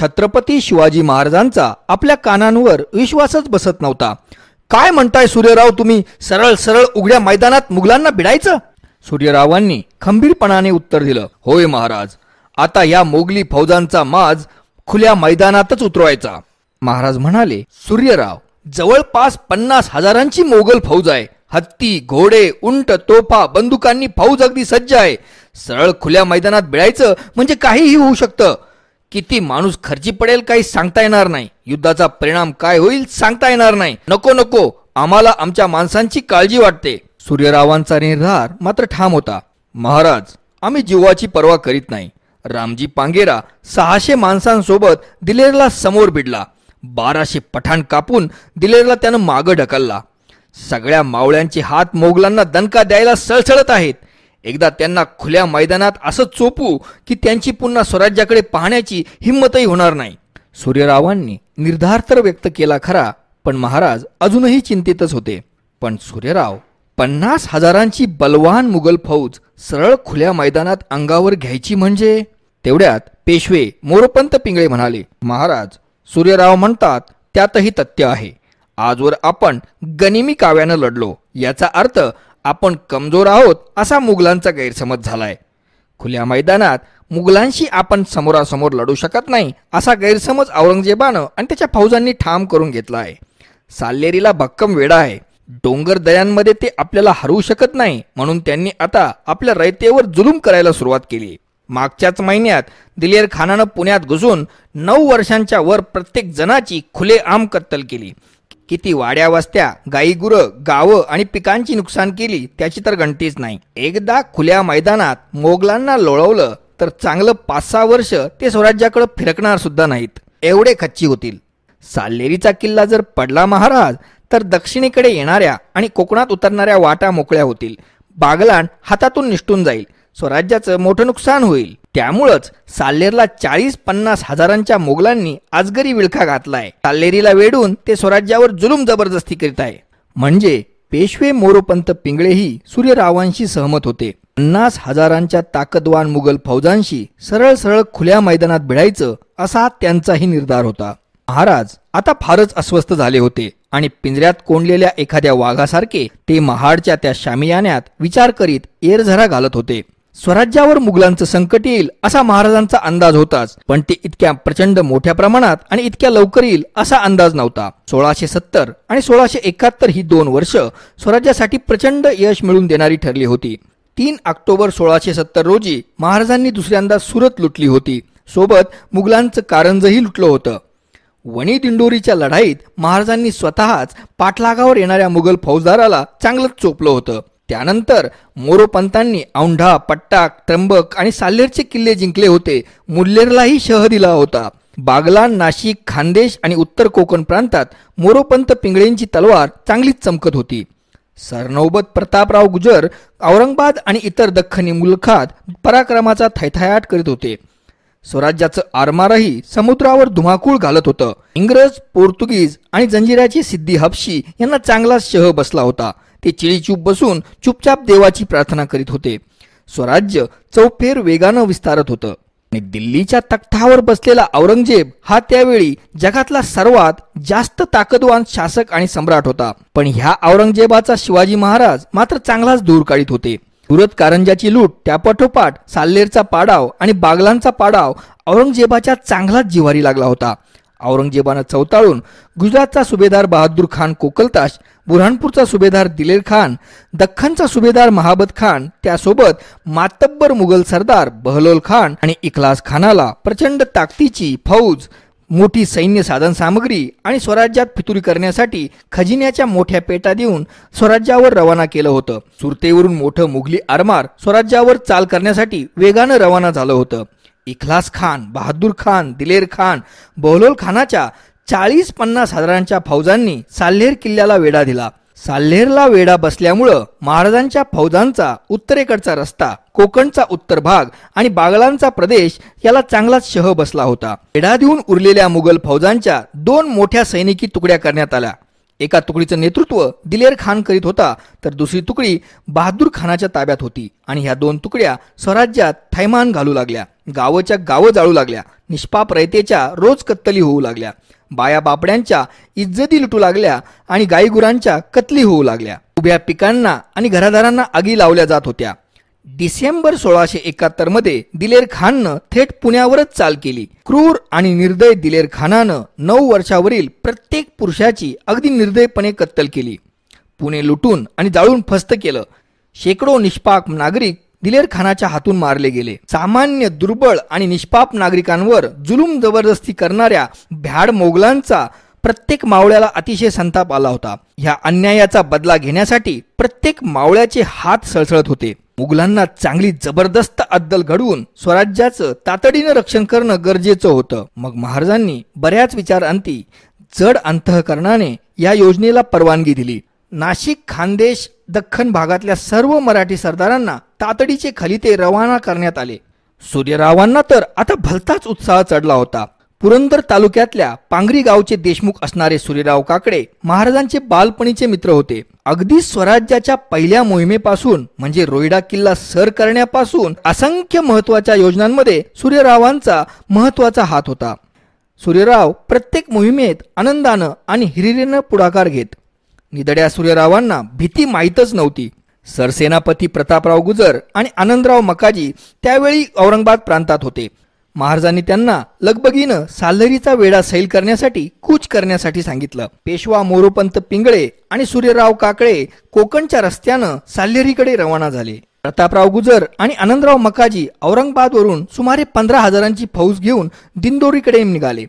छत्रपती शिवाजी महाराजांचा आपल्या कानांवर विश्वासच बसत नव्हता. काय म्हणताय सूर्यराव तुम्ही? सरळ सरळ उघड्या मैदानात मुघलांना भिडायचं? सूर्यरावांनी खंबीरपणाने उत्तर दिलं होय महाराज आता या मोगली फौजांचा माज खुल्या मैदानातच उतरवायचा. महाराज म्हणाले सूर्यराव जवळपास पन्नास हजारांची मोगल फौज आहे. हत्ती घोडे उंट तोफा बंदुकांनी फौज अगदी सज्ज आहे. सरळ खुल्या मैदानात भिडायचं म्हणजे काहीही होऊ शकतं. किती माणूस खर्ची पडेल काही सांगता येणार नाही. युद्धाचा परिणाम काय होईल सांगता येणार नाही. नको नको. आम्हाला आमच्या माणसांची काळजी वाटते. सूर्यरावांचा निर्धार मात्र ठाम होता. महाराज आम्ही जीवाची पर्वा करीत नाही. रामजी पांगेरा सहाशे माणसांसोबत दिलेरला समोर भिडला बाराशे पठाण कापून दिलेरला त्यानं मागं ढकलला. सगळ्या मावळ्यांचे हात मोगलांना दणका द्यायला सळसळत आहेत. एकदा त्यांना खुल्या मैदानात असं चोपू की त्यांची पुन्हा स्वराज्याकडे पाहण्याची हिंमतही होणार नाही. सूर्यरावांनी निर्धार तर व्यक्त केला खरा पण महाराज अजूनही चिंतितच होते. पण सूर्यराव पन्नास हजारांची बलवान मुघल फौज सरळ खुल्या मैदानात अंगावर घ्यायची म्हणजे? तेवढ्यात पेशवे मोरपंत पिंगळे म्हणाले महाराज सूर्यराव म्हणतात त्यातही तथ्य आहे. आजवर आपण गनिमी काव्यानं लढलो. याचा अर्थ आपण कमजोर आहोत असा मुघलांचा गैरसमज झालाय. खुल्या मैदानात मुघलांशी आपण समोरासमोर लढू शकत नाही असा गैरसमज औरंगजेबानं आणि त्याच्या फौजांनी ठाम करून घेतला आहे. साल्लेरीला भक्कम वेडा आहे. डोंगर दयांमध्ये ते आपल्याला हरवू शकत नाही म्हणून त्यांनी आता आपल्या रयतेवर जुलूम करायला सुरुवात केली. मागच्याच महिन्यात दिलेर खानानं पुण्यात घुसून नऊ वर्षांच्या वर प्रत्येक जणाची खुले आम कत्तल केली. किती वाड्या वस्त्या गाईगुरं गावं आणि पिकांची नुकसान केली त्याची तर गणतीच नाही. एकदा खुल्या मैदानात मोगलांना लोळवलं तर चांगलं पाच सहा वर्ष ते स्वराज्याकडे फिरकणार सुद्धा नाहीत. एवढे खच्ची होतील. साल्लेरीचा किल्ला जर पडला महाराज तर दक्षिणेकडे येणाऱ्या आणि कोकणात उतरणाऱ्या वाटा मोकळ्या होतील. बागलाण हातातून निष्ठून जाईल. स्वराज्याचं मोठं नुकसान होईल. त्यामुळंच साल्लेरला चाळीस पन्नास हजारांच्या मोगलांनी आजगरी विळखा घातलाय. साल्लेरीला वेडून ते स्वराज्यावर जुलूम जबरदस्ती करीत आहे. म्हणजे पेशवे मोरोपंत पिंगळेही सूर्यरावांशी सहमत होते. पन्नास हजारांच्या ताकदवान मुघल फौजांशी सरळ सरळ खुल्या मैदानात भिडायचं असा त्यांचाही निर्धार होता. महाराज आता फारच अस्वस्थ झाले होते आणि पिंजऱ्यात कोंडलेल्या एखाद्या वाघासारखे ते महाडच्या त्या शामियान्यात विचार करीत एरझरा घालत होते. स्वराज्यावर मुघलांचं संकट येईल असा महाराजांचा अंदाज होताच. पण ते इतक्या प्रचंड मोठ्या प्रमाणात आणि इतक्या लवकर येईल असा अंदाज नव्हता. सोळाशे सत्तर आणि सोळाशे एकाहत्तर ही दोन वर्ष स्वराज्यासाठी प्रचंड यश मिळवून देणारी ठरली होती. तीन ऑक्टोबर सोळाशे सत्तर रोजी महाराजांनी दुसऱ्यांदा सुरत लुटली होती. सोबत मुघलांचं कारंजही लुटलं होतं. वणी दिंडोरीच्या लढाईत महाराजांनी स्वतःच पाठलागावर येणाऱ्या मुघल फौजदाराला चांगलंच चोपलं होतं. त्यानंतर मोरोपंतांनी औंढा पट्टाक त्र्यंबक आणि साल्लेरचे किल्ले जिंकले होते. मुल्लेरलाही शह दिला होता. बागलान नाशिक खानदेश आणि उत्तर कोकण प्रांतात मोरोपंत पिंगळेंची तलवार चांगलीच चमकत होती. सरनौबत प्रतापराव गुजर औरंगाबाद आणि इतर दख्खनी मुलखात पराक्रमाचा थैथायाट करीत होते. स्वराज्याचं आरमारही समुद्रावर धुमाकूळ घालत होतं. इंग्रज पोर्तुगीज आणि जंजिराची सिद्धी हपशी यांना चांगलाच शह बसला होता. ते चिळीचूप बसून चुपचाप देवाची प्रार्थना करीत होते. स्वराज्य चौफेर वेगानं विस्तारत होतं. आणि दिल्लीच्या तख्तावर बसलेला औरंगजेब हा त्यावेळी जगातला सर्वात जास्त ताकदवान शासक आणि सम्राट होता. पण ह्या औरंगजेबाचा शिवाजी महाराज मात्र चांगलाच दूर काढीत होते. सुरत कारंजाची लूट त्यापाठोपाठ साल्लेरचा पाडाव आणि बागलांचा पाडाव औरंगजेबाच्या चांगलाच जिवारी लागला होता. औरंगजेबानं चौताळून गुजरातचा सुभेदार बहादूर खान कोकलताश बुरहानपूरचा सुभेदार दिलेर खान दख्खनचा सुभेदार महाबत खान त्यासोबत मातब्बर मुघल सरदार बहलोल खान आणि इखलास खानाला प्रचंड ताकदीची फौज मोठी सैन्य साधन सामग्री आणि स्वराज्यात फितुरी करण्यासाठी खजिन्याच्या मोठ्या पेटा देऊन स्वराज्यावर रवाना केलं होतं. सुरतेवरून मोठं मुघली आरमार स्वराज्यावर चाल करण्यासाठी वेगानं रवाना झालं होतं. इखलास खान बहादूर खान दिलेर खान बहलोल खानाच्या चाळीस पन्नास हजारांच्या फौजांनी साल्हेर किल्ल्याला वेढा दिला. साल्हेरला वेढा बसल्यामुळं महाराजांच्या फौजांचा उत्तरेकडचा रस्ता कोकणचा उत्तर भाग आणि बागलांचा प्रदेश याला चांगलाच शह बसला होता. वेढा देऊन उरलेल्या मुघल फौजांच्या दोन मोठ्या सैनिकी तुकड्या करण्यात आल्या. एका तुकडीचं नेतृत्व दिलेर खान करीत होता तर दुसरी तुकडी बहादूर खानाच्या ताब्यात होती आणि ह्या दोन तुकड्या स्वराज्यात थैमान घालू लागल्या गावच्या गावं जाळू लागल्या निष्पाप रयतेच्या रोज कत्तली होऊ लागल्या बाया बापड्यांच्या इज्जती लुटू लागल्या आणि गाईगुरांच्या कत्तली होऊ लागल्या. उभ्या पिकांना आणि घरादारांना आगी लावल्या जात होत्या. डिसेंबर सोळाशे एकाहत्तरमध्ये दिलेर खाननं थेट पुण्यावरच चाल केली. क्रूर आणि निर्दय दिलेर खानानं नऊ वर्षावरील प्रत्येक पुरुषाची अगदी निर्दयपणे कत्तल केली. पुणे लुटून आणि जाळून फस्त केलं. शेकडो निष्पाप नागरिक दिलेर खानाच्या हातून मारले गेले. सामान्य दुर्बळ आणि निष्पाप नागरिकांवर जुलूम जबरदस्ती करणाऱ्या भ्याड मोगलांचा प्रत्येक मावळ्याला अतिशय संताप आला होता. ह्या अन्यायाचा बदला घेण्यासाठी प्रत्येक मावळ्याचे हात सळसळत होते. मुघलांना चांगली जबरदस्त अद्दल घडवून स्वराज्याचं तातडीनं रक्षण करणं गरजेचं होतं. मग महाराजांनी बऱ्याच विचारांती जड अंतःकरणाने या योजनेला परवानगी दिली. नाशिक खानदेश दख्खन भागातल्या सर्व मराठी सरदारांना तातडीचे खलिते रवाना करण्यात आले. सूर्यरावांना तर आता भलताच उत्साह चढला होता. पुरंदर तालुक्यातल्या पांगरी गावचे देशमुख असणारे सूर्यराव काकडे महाराजांचे बालपणीचे मित्र होते. अगदी स्वराज्याच्या पहिल्या मोहिमेपासून म्हणजे रोईडा किल्ला सर करण्यापासून असंख्य महत्त्वाच्या योजनांमध्ये सूर्यरावांचा महत्त्वाचा हात होता. सूर्यराव प्रत्येक मोहिमेत आनंदानं आणि हिरिरीनं पुढाकार घेत. निदड्या सूर्यरावांना भीती माहीतच नव्हती. सरसेनापती प्रतापराव गुजर आणि आनंदराव मकाजी त्यावेळी औरंगाबाद प्रांतात होते. महाराजांनी त्यांना लगबगीनं साल्हरीचा वेढा सैल करण्यासाठी कूच करण्यासाठी सांगितलं. पेशवा मोरोपंत पिंगळे आणि सूर्यराव काकळे कोकणच्या रस्त्यानं साल्हेरीकडे रवाना झाले. प्रतापराव गुजर आणि आनंदराव मकाजी औरंगाबादवरून सुमारे पंधरा हजारांची फौज घेऊन दिंदोरीकडे निघाले.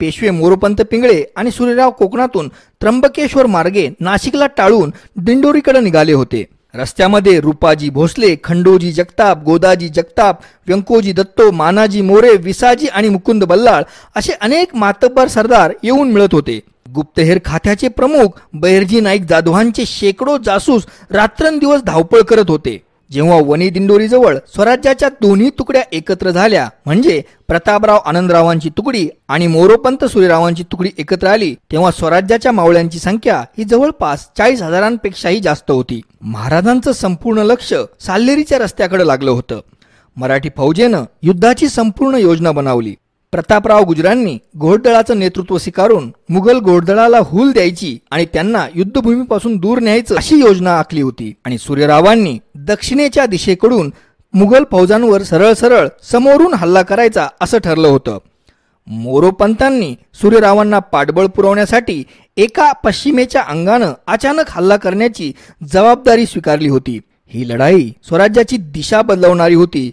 पेशवे मोरोपंत पिंगळे आणि सूर्यराव कोकणातून त्र्यंबकेश्वर मार्गे नाशिकला टाळून दिंडोरीकडे निघाले होते. रस्त्यामध्ये रुपाजी भोसले खंडोजी जगताप गोदाजी जगताप व्यंकोजी दत्तो मानाजी मोरे विसाजी आणि मुकुंद बल्लाळ असे अनेक मातब्बर सरदार येऊन मिळत होते. गुप्तहेर खात्याचे प्रमुख बैरजी नाईक जाधवांचे शेकडो जासूस रात्रंदिवस धावपळ करत होते. जेव्हा वनी दिंडोरीजवळ स्वराज्याच्या दोन्ही तुकड्या एकत्र झाल्या म्हणजे प्रतापराव आनंदरावांची तुकडी आणि मोरोपंत सूर्यरावांची तुकडी एकत्र आली तेव्हा स्वराज्याच्या मावळ्यांची संख्या ही जवळपास चाळीस हजारांपेक्षाही जास्त होती. महाराजांचं संपूर्ण लक्ष साल्लेरीच्या रस्त्याकडे लागलं होतं. मराठी फौजेनं युद्धाची संपूर्ण योजना बनवली. प्रतापराव गुजरांनी घोडदळाचं नेतृत्व स्वीकारून मुघल घोडदळाला हुल द्यायची आणि त्यांना युद्धभूमीपासून दूर न्यायचं अशी योजना आखली होती. आणि सूर्यरावांनी दक्षिणेच्या दिशेकडून मुघल फौजांवर सरळ सरळ समोरून हल्ला करायचा असं ठरलं होतं. मोरोपंतांनी सूर्यरावांना पाठबळ पुरवण्यासाठी एका पश्चिमेच्या अंगानं अचानक हल्ला करण्याची जबाबदारी स्वीकारली होती. ही लढाई स्वराज्याची दिशा बदलवणारी होती.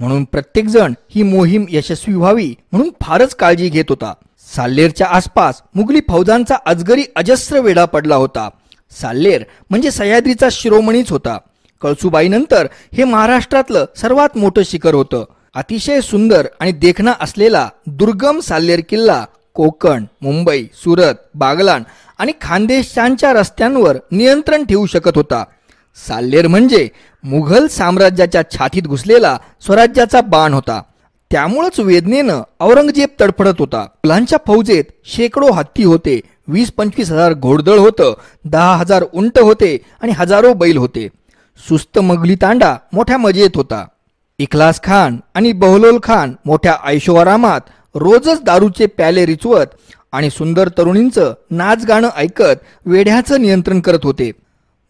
म्हणून प्रत्येकजण ही मोहीम यशस्वी व्हावी म्हणून फारच काळजी घेत होता. साल्लेरच्या आसपास मुघली फौजांचा अजगरी अजस्र वेढा पडला होता. साल्लेर म्हणजे सह्याद्रीचा शिरोमणीच होता. कळसुबाईनंतर हे महाराष्ट्रातलं सर्वात मोठं शिखर होतं. अतिशय सुंदर आणि देखणा असलेला दुर्गम साल्लेर किल्ला कोकण मुंबई सुरत बागलाण आणि खानदेशांच्या रस्त्यांवर नियंत्रण ठेवू शकत होता. साल्लेर म्हणजे मुघल साम्राज्याच्या छातीत घुसलेला स्वराज्याचा बाण होता. त्यामुळंच वेदनेनं औरंगजेब तडफडत होता. मुलांच्या फौजेत शेकडो हत्ती होते वीस पंचवीस हजार घोडदळ होतं दहा हजार उंट होते आणि हजारो बैल होते. सुस्त मगली तांडा मोठ्या मजेत होता. इखलास खान आणि बहलोल खान मोठ्या ऐशोआरामात रोजच दारूचे प्याले रिचवत आणि सुंदर तरुणींचं नाच गाणं ऐकत वेढ्याचं नियंत्रण करत होते.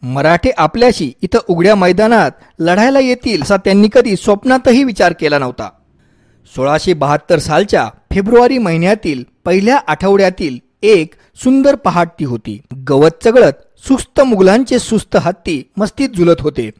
मराठे आपल्याशी इथं उघड्या मैदानात लढायला येतील असा त्यांनी कधी स्वप्नातही विचार केला नव्हता. सोळाशे बहात्तर सालच्या फेब्रुवारी महिन्यातील पहिल्या आठवड्यातील एक सुंदर पहाट ती होती. गवत चगळत सुस्त मुघलांचे सुस्त हत्ती मस्तीत झुलत होते.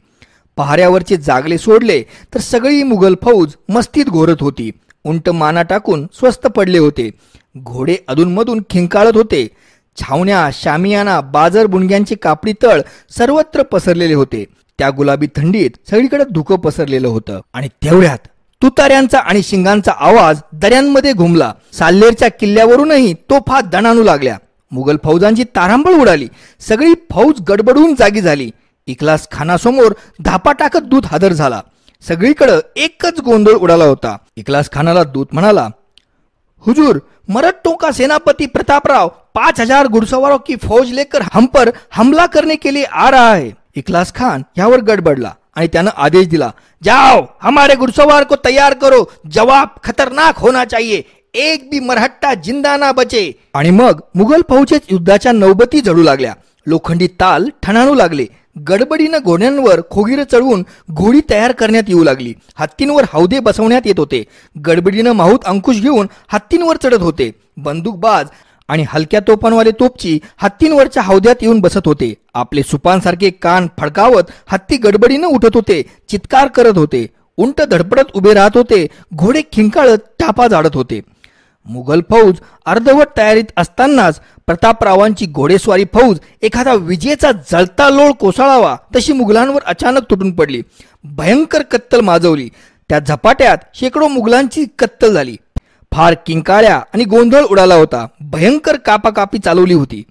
पहाऱ्यावरचे जागले सोडले तर सगळी मुघल फौज मस्तीत घोरत होती. उंट माना टाकून स्वस्त पडले होते. घोडे अधूनमधून खिंकाळत होते. छावण्या शामियाना बाजार बुणग्यांचे कापडी तळ सर्वत्र पसरलेले होते. त्या गुलाबी थंडीत सगळीकडे धुकं पसरलेलं होतं. आणि तेवढ्यात तुतार्यांचा आणि शिंगांचा आवाज दऱ्यांमध्ये घुमला. साल्लेरच्या किल्ल्यावरूनही तोफा दणानू लागल्या. मुघल फौजांची तारांबळ उडाली. सगळी फौज गडबडून जागी झाली. इखलास खानासमोर धापा टाकत दूत हजर झाला. सगळीकडं एकच गोंधळ उडाला होता. इखलास खानाला दूत म्हणाला हुजूर मरट्टों सेनापती सेनापति प्रतापराव पांच हजार घुड़सवारों की फौज लेकर हम पर हमला करने के लिए आ रहा है. इखलास खान यावर गडबडला आणि त्यानं आदेश दिला जाओ हमारे घुड़सवार को तैयार करो. जवाब खतरनाक होना चाहिए. एक भी मरहट्टा जिंदा ना बचे. आणि मग मुघल फौजेत युद्धाच्या नौबती जडू लागल्या. लोखंडी ताल ठणाणू लागले. गडबडीनं घोड्यांवर खोगीर चढवून घोडी तयार करण्यात येऊ लागली. हत्तींवर हौदे बसवण्यात येत होते. गडबडीनं माहूत अंकुश घेऊन हत्तींवर चढत होते. बंदूकबाज आणि हलक्या तोफांवाले तोपची हत्तींवरच्या हौद्यात येऊन बसत होते. आपले सुपांसारखे कान फडकावत हत्ती गडबडीनं उठत होते. चित्कार करत होते. उंट धडपडत उभे राहत होते. घोडे खिंकाळत टापा जाडत होते. मुघल फौज अर्धवट तयारीत असतानाच प्रतापरावांची घोडेस्वारी फौज एखादा विजेचा जळता लोळ कोसळावा तशी मुघलांवर अचानक तुटून पडली. भयंकर कत्तल माजवली. त्या झपाट्यात शेकडो मुघलांची कत्तल झाली. फार किंकाळ्या आणि गोंधळ उडाला होता. भयंकर कापाकापी चालवली होती.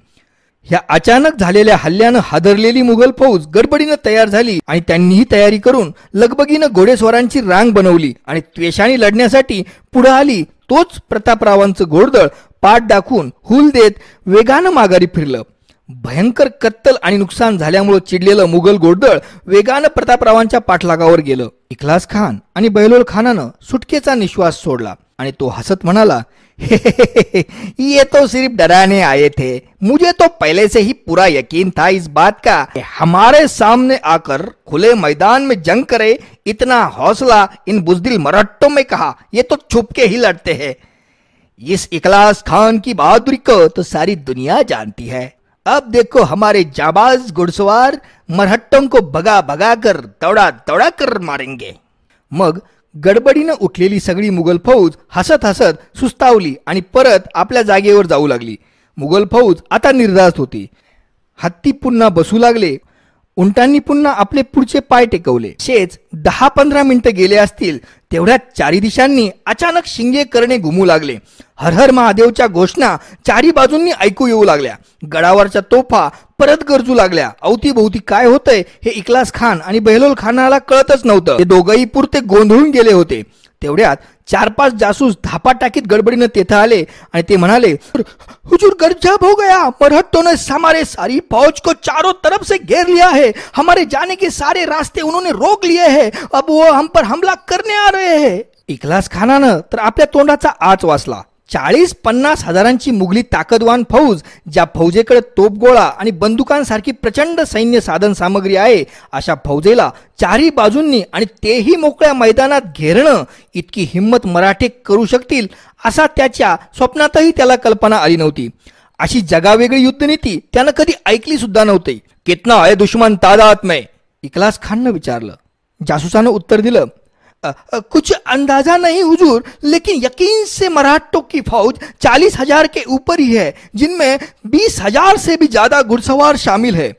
ह्या अचानक झालेल्या हल्ल्यानं हादरलेली मुघल फौज गडबडीनं तयार झाली आणि त्यांनीही तयारी करून लगबगीनं घोडेस्वारांची रांग बनवली आणि त्वेषाने लढण्यासाठी पुढे आली तोच प्रतापरावांचं घोडदळ पाठ दाखवून हुल देत वेगानं माघारी फिरलं. भयंकर कत्तल आणि नुकसान झाल्यामुळे चिडलेलं मुघल घोडदळ वेगानं प्रतापरावांच्या पाठलागावर गेलं. इखलास खान आणि बैलोल खानानं सुटकेचा निश्वास सोडला आणि तो हसत म्हणाला ये तो सिर्फ़ डराने आए थे। मुझे तो पहले से ही पूरा यकीन था इस बात का हमारे सामने आकर खुले मैदान में जंग करे, इतना हौसला इन बुजदिल मरट्टों में कहा। ये तो छुप के ही लड़ते हैं। इस इकलास खान की बहादुरी को तो सारी दुनिया जानती है। अब देखो हमारे जाबाज घुड़सवार मरहट्टों को भगा भगा कर दौड़ा दौड़ा कर मारेंगे। मग गडबडीनं उठलेली सगळी मुघल फौज हसत हसत सुस्तावली आणि परत आपल्या जागेवर जाऊ लागली. मुघल फौज आता निर्धास्त होती. हत्ती पुन्हा बसू लागले. उंटांनी पुन्हा आपले पुढचे पाय टेकवले. शेच दहा पंधरा मिनिटं गेले असतील तेवढ्यात चारी दिशांनी अचानक शिंगे करणे घुमू लागले. हर हर महादेवच्या घोषणा चारी बाजूंनी ऐकू येऊ लागल्या. गडावरच्या तोफा परत गरजू लागल्या. अवतीभोवती काय होतंय हे इकलास खान आणि बेहलोल खानाला कळतच नव्हतं. ते दोघंही पुरते गोंधळून गेले होते. तेवढ्यात चार पाच जासूस धापा टाकीत गडबडीनं तेथं आले आणि ते म्हणाले हुजूर गरजब हो गया. मरहट्टों ने हमारे सारी फौज को चारों तरफ से घेर लिया है. हमारे जाने के सारे रास्ते उन्होंने रोक लिए हैं. अब वो हम पर हमला करने आ रहे हैं. इखलास खानानं तर आपल्या तोंडाचा आच वाचला. चाळीस पन्नास हजारांची मुघली ताकदवान फौज ज्या फौजेकडे तोपगोळा आणि बंदुकांसारखी प्रचंड सैन्य साधन सामग्री आहे अशा फौजेला चारही बाजूंनी आणि तेही मोकळ्या मैदानात घेरणं इतकी हिंमत मराठे करू शकतील असा त्याच्या स्वप्नातही त्याला कल्पना आली नव्हती. अशी जगावेगळी युद्धनीती त्यानं कधी ऐकली सुद्धा नव्हती. कितना आहे दुश्मन तादात में इकलास खाननं विचारलं. जासूसानं उत्तर दिलं कुछ अंदाजा नहीं हुजूर लेकिन यकीन से मराठों की फौज चालीस हजार के ऊपर ही है जिनमें बीस हजार से भी ज्यादा घुड़सवार शामिल है।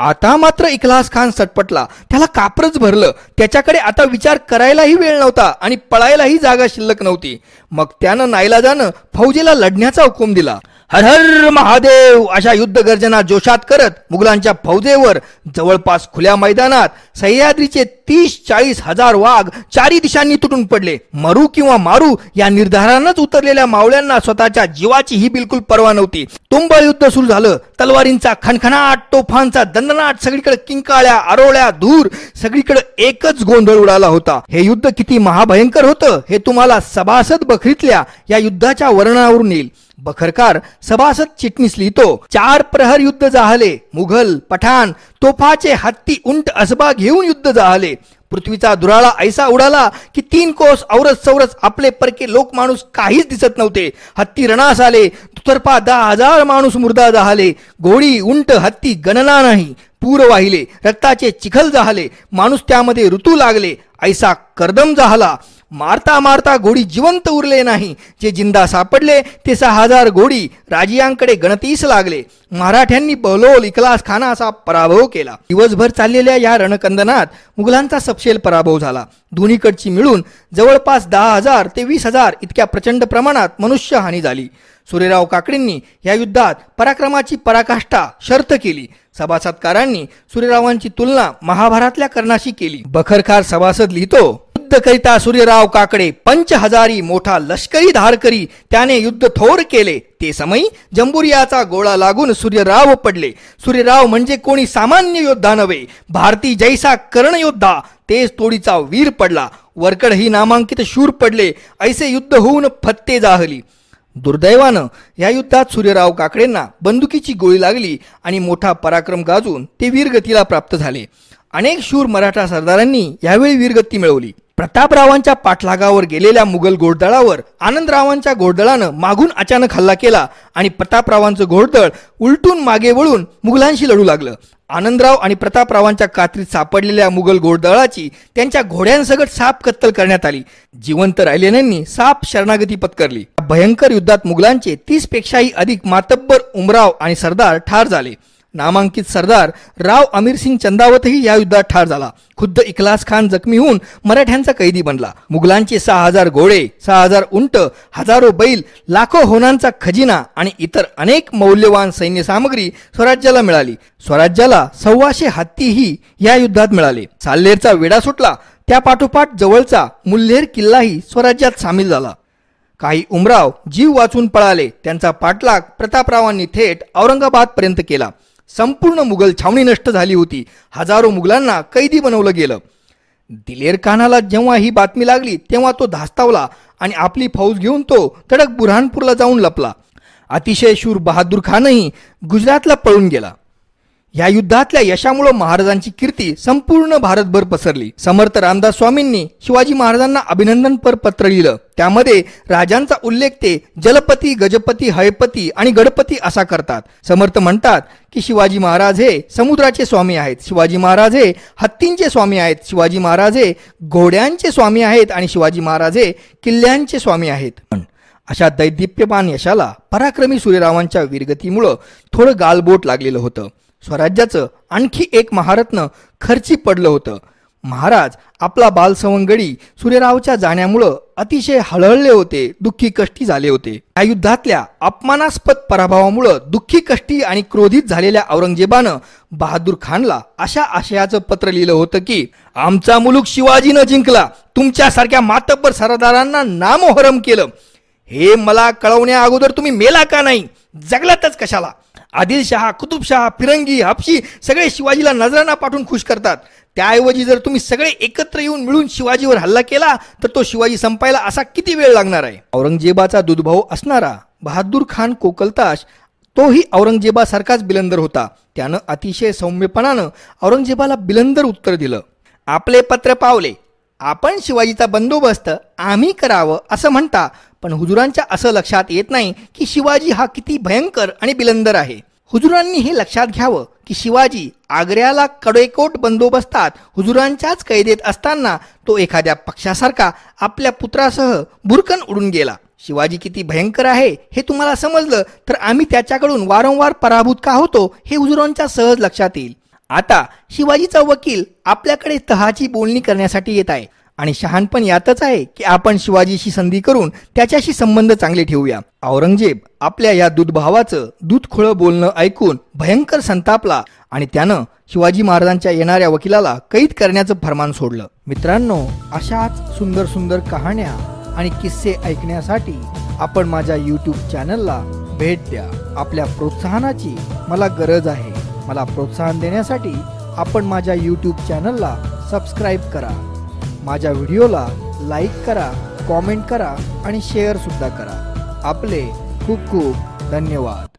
आता मात्र इखलास खान सटपटला त्याला कापरच भरलं त्याच्याकडे आता विचार करायलाही वेळ नव्हता आणि पळायलाही जागा शिल्लक नव्हती. मग त्यानं नाईलाजानं फौजेला लढण्याचा हुकूम दिला. हर हर महादेव अशा युद्ध गर्जना जोशात करत मुघलांच्या फौजेवर जवळपास खुल्या मैदानात सह्याद्रीचे तीस चाळीस हजार वाघ चारी दिशांनी तुटून पडले. मरू किंवा मारू या निर्धारानच उतरलेल्या मावळ्यांना स्वतःच्या जीवाची ही बिलकुल पर्वा नव्हती. तुंबळ युद्ध सुरू झालं. तलवारींचा खणखणाट तोफांचा दंदनाट सगळीकडे किंकाळ्या आरोळ्या धूर सगळीकडे एकच गोंधळ उडाला होता. हे युद्ध किती महाभयंकर होतं हे तुम्हाला सभासद बखरीतल्या या युद्धाच्या वर्णनावरून येईल. बखरकार सभासद चिटणीस लिहितो चार प्रहर युद्ध जाहले. मुघल पठाण तोफाचे हत्ती उंट असबा घेऊन युद्ध जाहले. पृथ्वीचा दुराळा ऐसा उडाला की तीन कोस औरस सौरस आपले परके लोक माणूस काहीच दिसत नव्हते. हत्ती रणास आले. तुतरपा दहा हजार माणूस मुर्दा जाहले. घोडी उंट हत्ती गणना नाही. पूर वाहिले. रक्ताचे चिखल जाहले. माणूस त्यामध्ये ऋतू लागले. ऐसा कर्दम जाहला. मारता मारता घोडी जिवंत उरले नाही. जे जिंदा सापडले ते सहा हजार घोडी राजियांकडे गणतीस लागले. मराठ्यांनी बलोल इखलास खाना असा पराभव केला. दिवसभर चाललेल्या या रणकंदनात मुघलांचा सपशेल पराभव झाला. दोन्हीकडची मिळून जवळपास दहा हजार ते वीस हजार इतक्या प्रचंड प्रमाणात मनुष्यहानी झाली. सूर्यराव काकडींनी या युद्धात पराक्रमाची पराकाष्ठा शर्थ केली. सभासदकारांनी सूर्यरावांची तुलना महाभारतातल्या कर्णाशी केली. बखरखार सभासद लिहितो युद्ध करिता सूर्यराव काकडे पंच हजारी मोठा लष्करी धार करी त्याने युद्ध थोर केले. ते समयी जंबुरियाचा गोळा लागून सूर्यराव पडले. सूर्यराव म्हणजे कोणी सामान्य योद्धा नव्हे. भारती जैसा कर्ण योद्धा. तेज तोडीचा वीर पडला. वरकड ही नामांकित शूर पडले. ऐसे युद्ध होऊन फत्ते जाहली. दुर्दैवानं या युद्धात सूर्यराव काकडेंना बंदुकीची गोळी लागली आणि मोठा पराक्रम गाजून ते वीरगतीला प्राप्त झाले. अनेक शूर मराठा सरदारांनी यावेळी वीरगती मिळवली. प्रतापरावांच्या पाठलागावर गेलेल्या मुघल घोडदळावर आनंदरावांच्या घोडदळानं मागून अचानक हल्ला केला आणि प्रतापरावांचं घोडदळ उलटून मागे वळून मुघलांशी लढू लागलं. आनंदराव आणि प्रतापरावांच्या कात्रीत सापडलेल्या मुघल घोडदळाची त्यांच्या घोड्यांसकट साप कत्तल करण्यात आली. जिवंत राहिलेल्यांनी साप शरणागती पत्करली. भयंकर युद्धात मुघलांचे तीस पेक्षाही अधिक मातब्बर उमराव आणि सरदार ठार झाले. नामांकित सरदार राव अमीर सिंग चंदावतही या युद्धात ठार झाला. खुद्द इखलास खान जखमी होऊन मराठ्यांचा कैदी बनला. मुघलांचे सहा हजार घोडे सहा हजार उंट हजारो बैल लाखो होनांचा खजिना आणि इतर अनेक मौल्यवान सैन्य सामग्री स्वराज्याला मिळाली. स्वराज्याला सव्वाशे हत्तीही या युद्धात मिळाले. साल्लेरचा वेढा सुटला. त्यापाठोपाठ जवळचा मुल्हेर किल्लाही स्वराज्यात सामील झाला. काही उमराव जीव वाचून पळाले. त्यांचा पाठलाग प्रतापरावांनी थेट औरंगाबादपर्यंत केला. संपूर्ण मुघल छावणी नष्ट झाली होती. हजारो मुघलांना कैदी बनवलं गेलं. दिलेर खानाला जेव्हा ही बातमी लागली तेव्हा तो धास्तावला आणि आपली फौज घेऊन तो तडक बुरहानपूरला जाऊन लपला. अतिशय शूर बहादूर खानही गुजरातला पळून गेला. या युद्धातल्या यशामुळे महाराजांची कीर्ती संपूर्ण भारतभर पसरली. समर्थ रामदास स्वामींनी शिवाजी महाराजांना अभिनंदनपर पत्र लिहिलं. त्यामध्ये राजांचा उल्लेख ते जलपती गजपती हयपती आणि गणपती असा करतात. समर्थ म्हणतात की शिवाजी महाराज हे समुद्राचे स्वामी आहेत. शिवाजी महाराज हे हत्तींचे स्वामी आहेत. शिवाजी महाराज हे घोड्यांचे स्वामी आहेत आणि शिवाजी महाराज हे किल्ल्यांचे स्वामी आहेत. अशा दैदिप्यमान यशाला पराक्रमी सूर्यरावांच्या वीरगतीमुळं थोडं गालबोट लागलेलं होतं. स्वराज्याचं आणखी एक महारत्न खर्ची पडलं होतं. महाराज आपला बालसवंगडी सूर्यरावच्या जाण्यामुळं अतिशय हळहळले होते दुःखी कष्टी झाले होते. या युद्धातल्या अपमानास्पद पराभवामुळं दुःखी कष्टी आणि क्रोधित झालेल्या औरंगजेबानं बहादूर खानला अशा आशयाचं पत्र लिहिलं होतं की आमचा मुलूक शिवाजीनं जिंकला. तुमच्यासारख्या मातब्बर सरदारांना नामोहरम केलं. हे मला कळवण्या अगोदर तुम्ही मेला का नाही? जगलातच कशाला? आदिलशहा कुतुबशहा फिरंगी हापशी सगळे शिवाजीला नजराना पाठवून खुश करतात. त्याऐवजी जर तुम्ही सगळे एकत्र येऊन मिळून शिवाजीवर हल्ला केला तर तो शिवाजी संपायला असा किती वेळ लागणार आहे? औरंगजेबाचा दुधभाऊ असणारा बहादूर खान कोकलताश तोही औरंगजेबासारखाच बिलंदर होता. त्यानं अतिशय सौम्यपणानं औरंगजेबाला बिलंदर उत्तर दिलं. आपले पत्र पावले. आपण शिवाजीचा बंदोबस्त आम्ही करावं असं म्हणता पण हुजुरांच्या असं लक्षात येत नाही की शिवाजी हा किती भयंकर आणि बिलंदर आहे. हुजुरांनी हे लक्षात घ्यावं की शिवाजी आग्र्याला कडेकोट बंदोबस्तात हुजुरांच्याच कैदेत असताना तो एखाद्या पक्षासारखा आपल्या पुत्रासह बुरकन उडून गेला. शिवाजी किती भयंकर आहे हे तुम्हाला समजलं तर आम्ही त्याच्याकडून वारंवार पराभूत का होतो हे हुजुरांच्या सहज लक्षात येईल. आता शिवाजीचा वकील आपल्याकडे तहाची बोलणी करण्यासाठी येत आहे आणि शहाणपण यातच आहे की आपण शिवाजीशी संधी करून त्याच्याशी संबंध चांगले ठेवूया. औरंगजेब आपल्या या दूधभावाचं दूधखोळं बोलणं ऐकून भयंकर संतापला आणि त्यानं शिवाजी महाराजांच्या येणाऱ्या वकिलाला कैद करण्याचं फरमान सोडलं. मित्रांनो अशाच सुंदर सुंदर कहाण्या आणि किस्से ऐकण्यासाठी आपण माझ्या यूट्यूब चॅनलला भेट द्या. आपल्या प्रोत्साहनाची मला गरज आहे. मला प्रोत्साहन देण्यासाठी आपण माझ्या यूट्यूब चॅनलला सबस्क्राईब करा. माझ्या व्हिडिओला लाईक करा कॉमेंट करा आणि शेअरसुद्धा करा. आपले खूप खूप धन्यवाद.